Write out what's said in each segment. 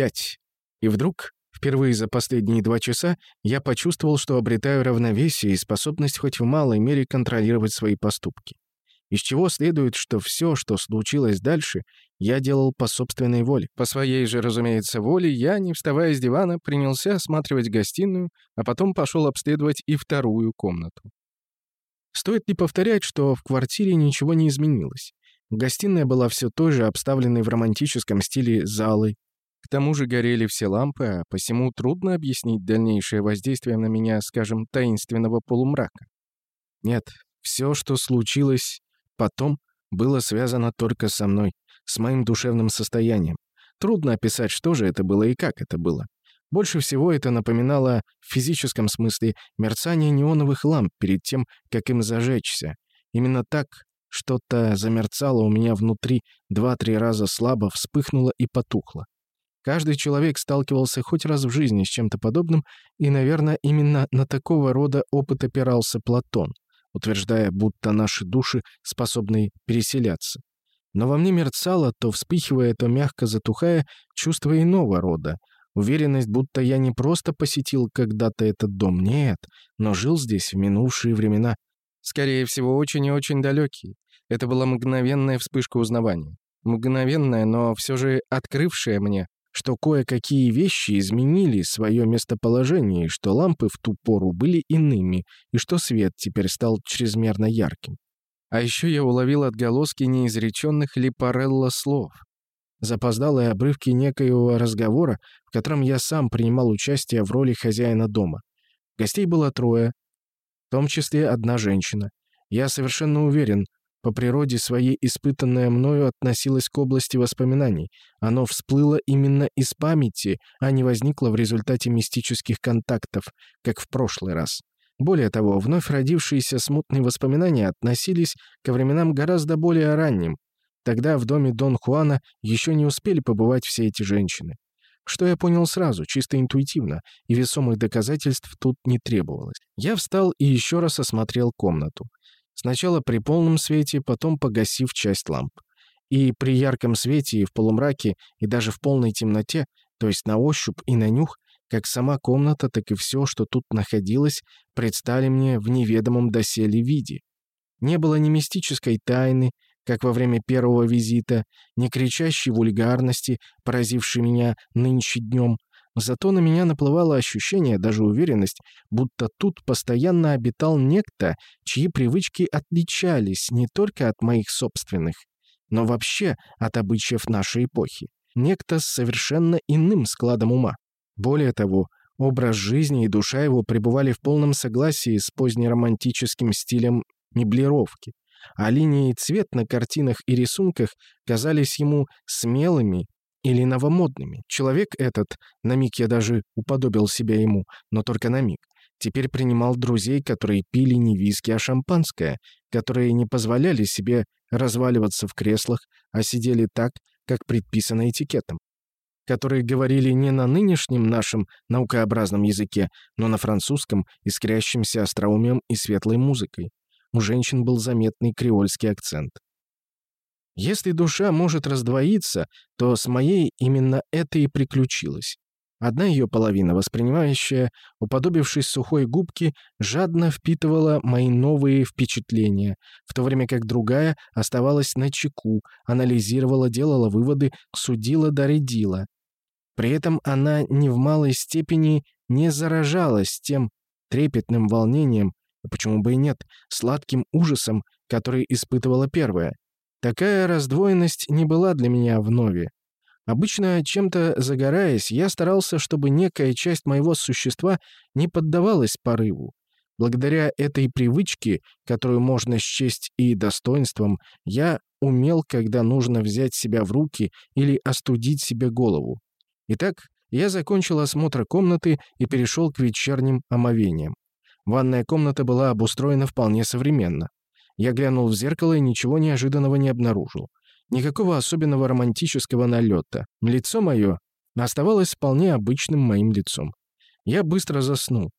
пять. И вдруг, впервые за последние два часа, я почувствовал, что обретаю равновесие и способность хоть в малой мере контролировать свои поступки. Из чего следует, что все, что случилось дальше, я делал по собственной воле. По своей же, разумеется, воле я, не вставая с дивана, принялся осматривать гостиную, а потом пошел обследовать и вторую комнату. Стоит ли повторять, что в квартире ничего не изменилось? Гостиная была все той же, обставленной в романтическом стиле залой. Тому же горели все лампы, а посему трудно объяснить дальнейшее воздействие на меня, скажем, таинственного полумрака. Нет, все, что случилось потом, было связано только со мной, с моим душевным состоянием. Трудно описать, что же это было и как это было. Больше всего это напоминало в физическом смысле мерцание неоновых ламп перед тем, как им зажечься. Именно так что-то замерцало у меня внутри, два-три раза слабо вспыхнуло и потухло. Каждый человек сталкивался хоть раз в жизни с чем-то подобным, и, наверное, именно на такого рода опыт опирался Платон, утверждая, будто наши души способны переселяться. Но во мне мерцало, то вспыхивая, то мягко затухая, чувство иного рода. Уверенность, будто я не просто посетил когда-то этот дом, нет, но жил здесь в минувшие времена. Скорее всего, очень и очень далекие. Это была мгновенная вспышка узнавания. Мгновенная, но все же открывшая мне, что кое-какие вещи изменили свое местоположение, что лампы в ту пору были иными, и что свет теперь стал чрезмерно ярким. А еще я уловил отголоски неизреченных Липарелло слов. Запоздалые обрывки некоего разговора, в котором я сам принимал участие в роли хозяина дома. Гостей было трое, в том числе одна женщина. Я совершенно уверен, по природе своей испытанное мною относилось к области воспоминаний. Оно всплыло именно из памяти, а не возникло в результате мистических контактов, как в прошлый раз. Более того, вновь родившиеся смутные воспоминания относились ко временам гораздо более ранним. Тогда в доме Дон Хуана еще не успели побывать все эти женщины что я понял сразу, чисто интуитивно, и весомых доказательств тут не требовалось. Я встал и еще раз осмотрел комнату. Сначала при полном свете, потом погасив часть ламп. И при ярком свете, и в полумраке, и даже в полной темноте, то есть на ощупь и на нюх, как сама комната, так и все, что тут находилось, предстали мне в неведомом доселе виде. Не было ни мистической тайны, как во время первого визита, не кричащей вульгарности, поразившей меня нынче днем. Зато на меня наплывало ощущение, даже уверенность, будто тут постоянно обитал некто, чьи привычки отличались не только от моих собственных, но вообще от обычаев нашей эпохи. Некто с совершенно иным складом ума. Более того, образ жизни и душа его пребывали в полном согласии с позднеромантическим стилем меблировки а линии и цвет на картинах и рисунках казались ему смелыми или новомодными. Человек этот, на миг я даже уподобил себя ему, но только на миг, теперь принимал друзей, которые пили не виски, а шампанское, которые не позволяли себе разваливаться в креслах, а сидели так, как предписано этикетом которые говорили не на нынешнем нашем наукообразном языке, но на французском, искрящемся остроумием и светлой музыкой. У женщин был заметный креольский акцент. Если душа может раздвоиться, то с моей именно это и приключилось. Одна ее половина, воспринимающая, уподобившись сухой губке, жадно впитывала мои новые впечатления, в то время как другая оставалась на чеку, анализировала, делала выводы, судила, доредила. При этом она ни в малой степени не заражалась тем трепетным волнением, почему бы и нет, сладким ужасом, который испытывала первая. Такая раздвоенность не была для меня вновь. Обычно, чем-то загораясь, я старался, чтобы некая часть моего существа не поддавалась порыву. Благодаря этой привычке, которую можно счесть и достоинством, я умел, когда нужно взять себя в руки или остудить себе голову. Итак, я закончил осмотр комнаты и перешел к вечерним омовениям. Ванная комната была обустроена вполне современно. Я глянул в зеркало и ничего неожиданного не обнаружил. Никакого особенного романтического налета. Лицо мое оставалось вполне обычным моим лицом. Я быстро заснул.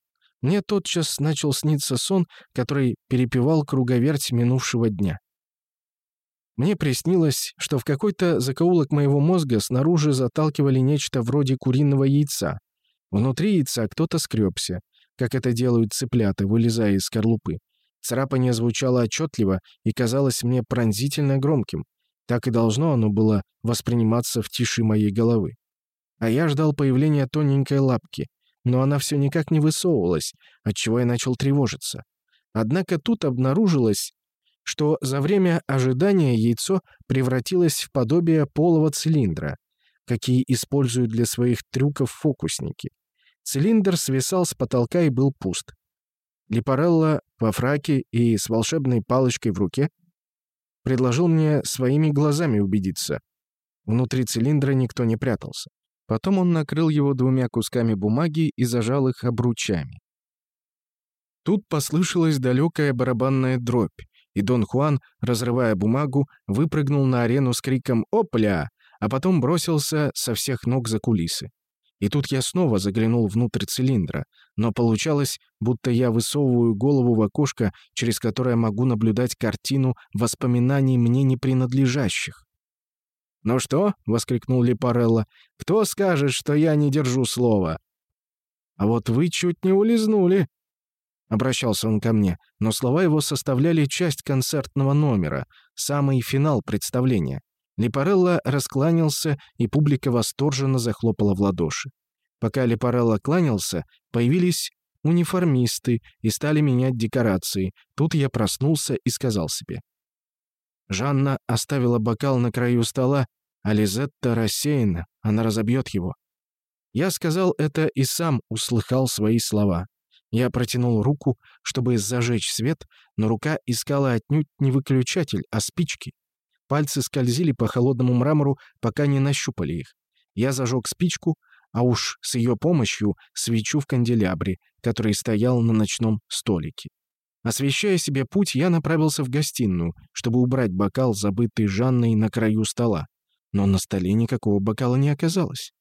Мне тотчас начал сниться сон, который перепевал круговерть минувшего дня. Мне приснилось, что в какой-то закоулок моего мозга снаружи заталкивали нечто вроде куриного яйца. Внутри яйца кто-то скребся, как это делают цыплята, вылезая из скорлупы. Царапание звучало отчетливо и казалось мне пронзительно громким. Так и должно оно было восприниматься в тиши моей головы. А я ждал появления тоненькой лапки, но она все никак не высовывалась, отчего я начал тревожиться. Однако тут обнаружилось, что за время ожидания яйцо превратилось в подобие полого цилиндра, какие используют для своих трюков фокусники. Цилиндр свисал с потолка и был пуст. Липарелло во фраке и с волшебной палочкой в руке предложил мне своими глазами убедиться. Внутри цилиндра никто не прятался. Потом он накрыл его двумя кусками бумаги и зажал их обручами. Тут послышалась далекая барабанная дробь, и Дон Хуан, разрывая бумагу, выпрыгнул на арену с криком «Опля!», а потом бросился со всех ног за кулисы. И тут я снова заглянул внутрь цилиндра, но получалось, будто я высовываю голову в окошко, через которое могу наблюдать картину воспоминаний мне не принадлежащих. «Ну что?» — воскликнул Липарелло. «Кто скажет, что я не держу слова?» «А вот вы чуть не улизнули», — обращался он ко мне, но слова его составляли часть концертного номера, самый финал представления. Липарелло раскланялся, и публика восторженно захлопала в ладоши. Пока Липарелло кланялся, появились униформисты и стали менять декорации. Тут я проснулся и сказал себе. Жанна оставила бокал на краю стола, а Лизетта рассеяна, она разобьет его. Я сказал это и сам услыхал свои слова. Я протянул руку, чтобы зажечь свет, но рука искала отнюдь не выключатель, а спички. Пальцы скользили по холодному мрамору, пока не нащупали их. Я зажег спичку, а уж с ее помощью свечу в канделябре, который стоял на ночном столике. Освещая себе путь, я направился в гостиную, чтобы убрать бокал, забытый Жанной на краю стола. Но на столе никакого бокала не оказалось.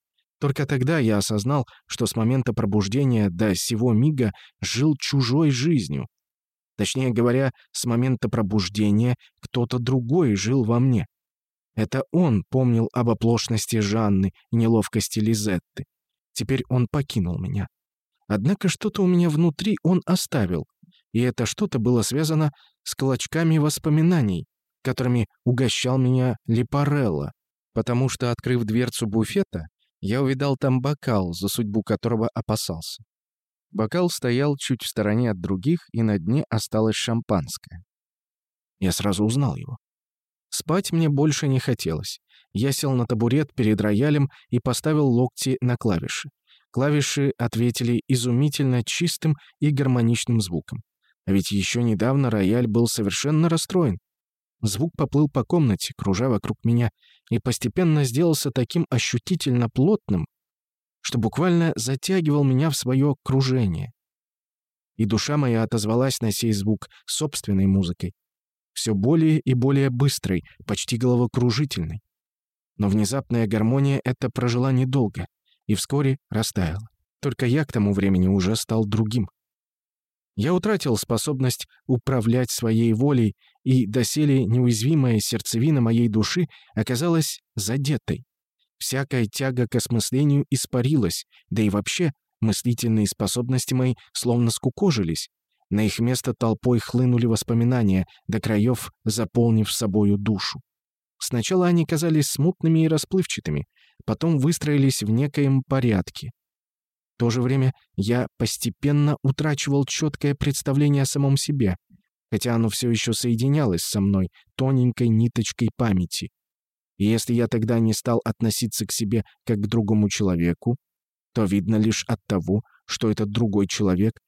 Только тогда я осознал, что с момента пробуждения до сего мига жил чужой жизнью, Точнее говоря, с момента пробуждения кто-то другой жил во мне. Это он помнил об оплошности Жанны и неловкости Лизетты. Теперь он покинул меня. Однако что-то у меня внутри он оставил, и это что-то было связано с клочками воспоминаний, которыми угощал меня Липарелло, потому что, открыв дверцу буфета, я увидал там бокал, за судьбу которого опасался. Бокал стоял чуть в стороне от других, и на дне осталось шампанское. Я сразу узнал его. Спать мне больше не хотелось. Я сел на табурет перед роялем и поставил локти на клавиши. Клавиши ответили изумительно чистым и гармоничным звуком. А ведь еще недавно рояль был совершенно расстроен. Звук поплыл по комнате, кружа вокруг меня, и постепенно сделался таким ощутительно плотным, что буквально затягивал меня в свое кружение. И душа моя отозвалась на сей звук собственной музыкой, все более и более быстрой, почти головокружительной. Но внезапная гармония эта прожила недолго и вскоре растаяла. Только я к тому времени уже стал другим. Я утратил способность управлять своей волей, и доселе неуязвимая сердцевина моей души оказалась задетой. Всякая тяга к осмыслению испарилась, да и вообще мыслительные способности мои словно скукожились. На их место толпой хлынули воспоминания, до краев заполнив собою душу. Сначала они казались смутными и расплывчатыми, потом выстроились в некоем порядке. В то же время я постепенно утрачивал четкое представление о самом себе, хотя оно все еще соединялось со мной тоненькой ниточкой памяти. И если я тогда не стал относиться к себе как к другому человеку, то видно лишь от того, что этот другой человек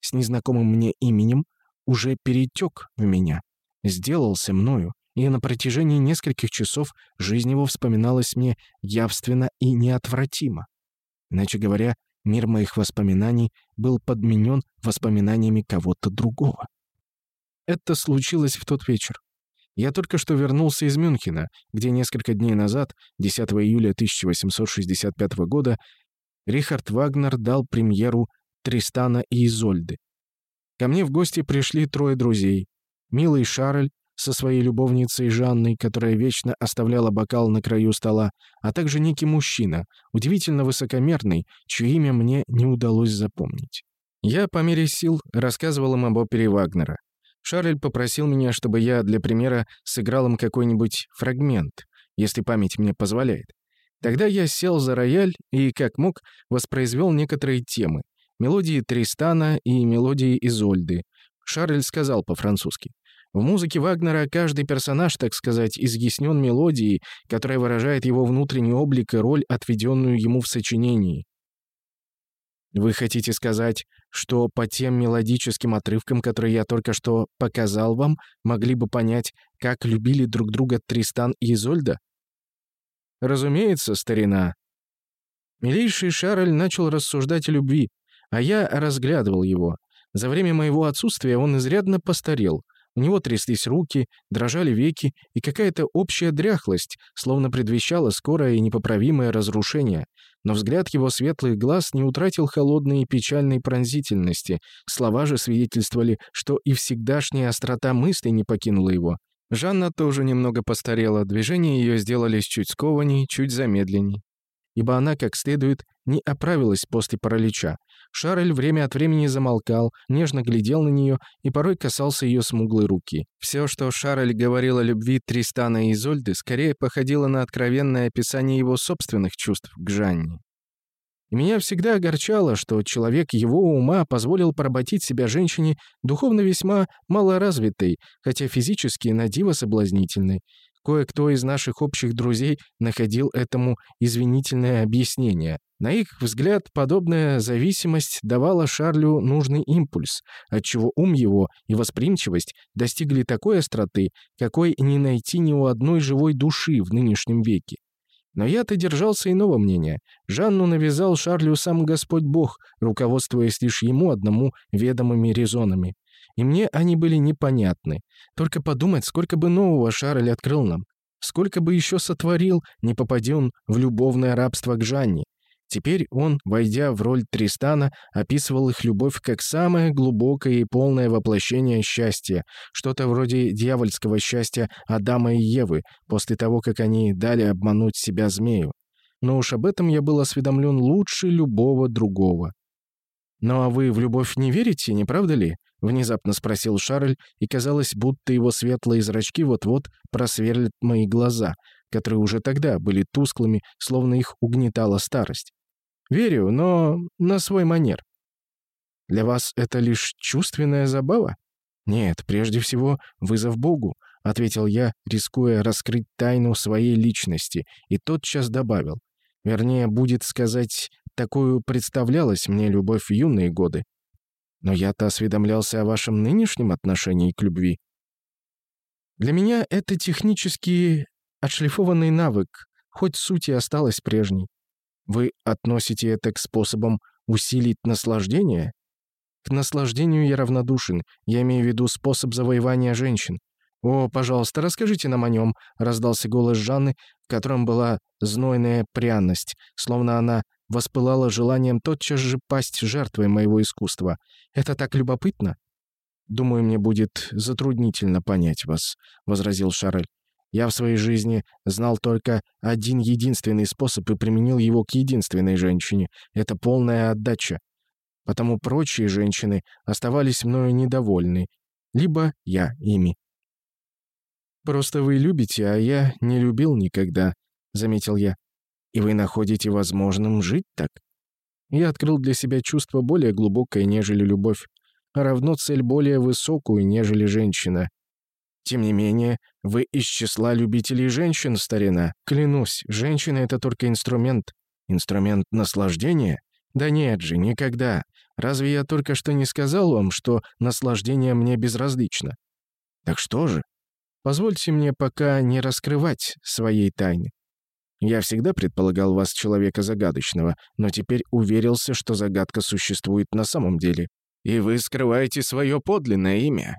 с незнакомым мне именем уже перетек в меня, сделался мною, и на протяжении нескольких часов жизнь его вспоминалась мне явственно и неотвратимо. Иначе говоря, мир моих воспоминаний был подменен воспоминаниями кого-то другого. Это случилось в тот вечер. Я только что вернулся из Мюнхена, где несколько дней назад, 10 июля 1865 года, Рихард Вагнер дал премьеру «Тристана и Изольды». Ко мне в гости пришли трое друзей. Милый Шарль, со своей любовницей Жанной, которая вечно оставляла бокал на краю стола, а также некий мужчина, удивительно высокомерный, чье имя мне не удалось запомнить. Я по мере сил рассказывал им об опере Вагнера. Шарль попросил меня, чтобы я для примера сыграл им какой-нибудь фрагмент, если память мне позволяет. Тогда я сел за рояль и, как мог, воспроизвел некоторые темы. Мелодии Тристана и мелодии Изольды. Шарль сказал по-французски. В музыке Вагнера каждый персонаж, так сказать, изъяснен мелодией, которая выражает его внутренний облик и роль, отведенную ему в сочинении. Вы хотите сказать, что по тем мелодическим отрывкам, которые я только что показал вам, могли бы понять, как любили друг друга Тристан и Изольда? Разумеется, старина. Милейший Шарль начал рассуждать о любви, а я разглядывал его. За время моего отсутствия он изрядно постарел. У него тряслись руки, дрожали веки, и какая-то общая дряхлость, словно предвещала скорое и непоправимое разрушение. Но взгляд его светлых глаз не утратил холодной и печальной пронзительности. Слова же свидетельствовали, что и всегдашняя острота мысли не покинула его. Жанна тоже немного постарела, движения ее сделались чуть скованней, чуть замедленней. Ибо она, как следует, не оправилась после паралича. Шарль время от времени замолкал, нежно глядел на нее и порой касался ее смуглой руки. Все, что Шарль говорил о любви Тристана и Изольды, скорее походило на откровенное описание его собственных чувств к Жанне. И меня всегда огорчало, что человек его ума позволил поработить себя женщине духовно весьма малоразвитой, хотя физически на диво соблазнительной. Кое-кто из наших общих друзей находил этому извинительное объяснение. На их взгляд, подобная зависимость давала Шарлю нужный импульс, отчего ум его и восприимчивость достигли такой остроты, какой не найти ни у одной живой души в нынешнем веке. Но я-то держался иного мнения. Жанну навязал Шарлю сам Господь Бог, руководствуясь лишь ему одному ведомыми резонами. И мне они были непонятны. Только подумать, сколько бы нового Шарль открыл нам. Сколько бы еще сотворил, не попади он в любовное рабство к Жанне. Теперь он, войдя в роль Тристана, описывал их любовь как самое глубокое и полное воплощение счастья, что-то вроде дьявольского счастья Адама и Евы, после того, как они дали обмануть себя змею. Но уж об этом я был осведомлен лучше любого другого. «Ну а вы в любовь не верите, не правда ли?» — внезапно спросил Шарль, и казалось, будто его светлые зрачки вот-вот просверлят мои глаза, которые уже тогда были тусклыми, словно их угнетала старость. Верю, но на свой манер. Для вас это лишь чувственная забава? Нет, прежде всего, вызов Богу, ответил я, рискуя раскрыть тайну своей личности, и тотчас добавил. Вернее, будет сказать, такую представлялась мне любовь в юные годы. Но я-то осведомлялся о вашем нынешнем отношении к любви. Для меня это технически отшлифованный навык, хоть суть и осталась прежней. Вы относите это к способам усилить наслаждение? К наслаждению я равнодушен. Я имею в виду способ завоевания женщин. «О, пожалуйста, расскажите нам о нем», — раздался голос Жанны, в котором была знойная пряность, словно она воспылала желанием тотчас же пасть жертвой моего искусства. «Это так любопытно!» «Думаю, мне будет затруднительно понять вас», — возразил Шарль. Я в своей жизни знал только один единственный способ и применил его к единственной женщине. Это полная отдача. Потому прочие женщины оставались мною недовольны. Либо я ими. «Просто вы любите, а я не любил никогда», — заметил я. «И вы находите возможным жить так?» Я открыл для себя чувство более глубокое, нежели любовь, а равно цель более высокую, нежели женщина. Тем не менее, вы из числа любителей женщин, старина. Клянусь, женщина — это только инструмент. Инструмент наслаждения? Да нет же, никогда. Разве я только что не сказал вам, что наслаждение мне безразлично? Так что же? Позвольте мне пока не раскрывать своей тайны. Я всегда предполагал вас человека загадочного, но теперь уверился, что загадка существует на самом деле. И вы скрываете свое подлинное имя.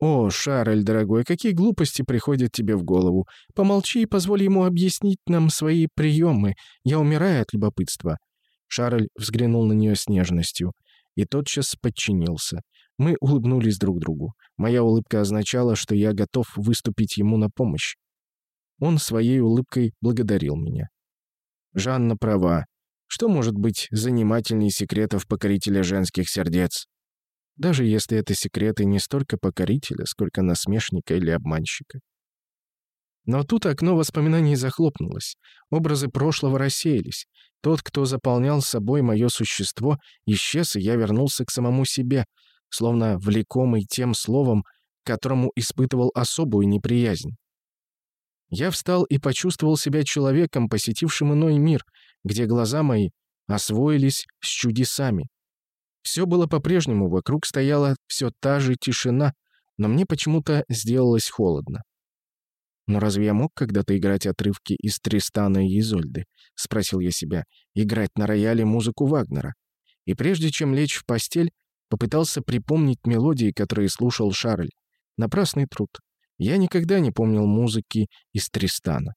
«О, Шарль, дорогой, какие глупости приходят тебе в голову. Помолчи и позволь ему объяснить нам свои приемы. Я умираю от любопытства». Шарль взглянул на нее с нежностью. и тотчас подчинился. Мы улыбнулись друг другу. Моя улыбка означала, что я готов выступить ему на помощь. Он своей улыбкой благодарил меня. Жанна права. Что может быть занимательней секретов покорителя женских сердец? Даже если это секреты не столько покорителя, сколько насмешника или обманщика. Но тут окно воспоминаний захлопнулось. Образы прошлого рассеялись. Тот, кто заполнял собой мое существо, исчез, и я вернулся к самому себе, словно влекомый тем словом, которому испытывал особую неприязнь. Я встал и почувствовал себя человеком, посетившим иной мир, где глаза мои освоились с чудесами. Все было по-прежнему, вокруг стояла все та же тишина, но мне почему-то сделалось холодно. «Но разве я мог когда-то играть отрывки из Тристана и Изольды?» — спросил я себя. «Играть на рояле музыку Вагнера?» И прежде чем лечь в постель, попытался припомнить мелодии, которые слушал Шарль. Напрасный труд. Я никогда не помнил музыки из Тристана.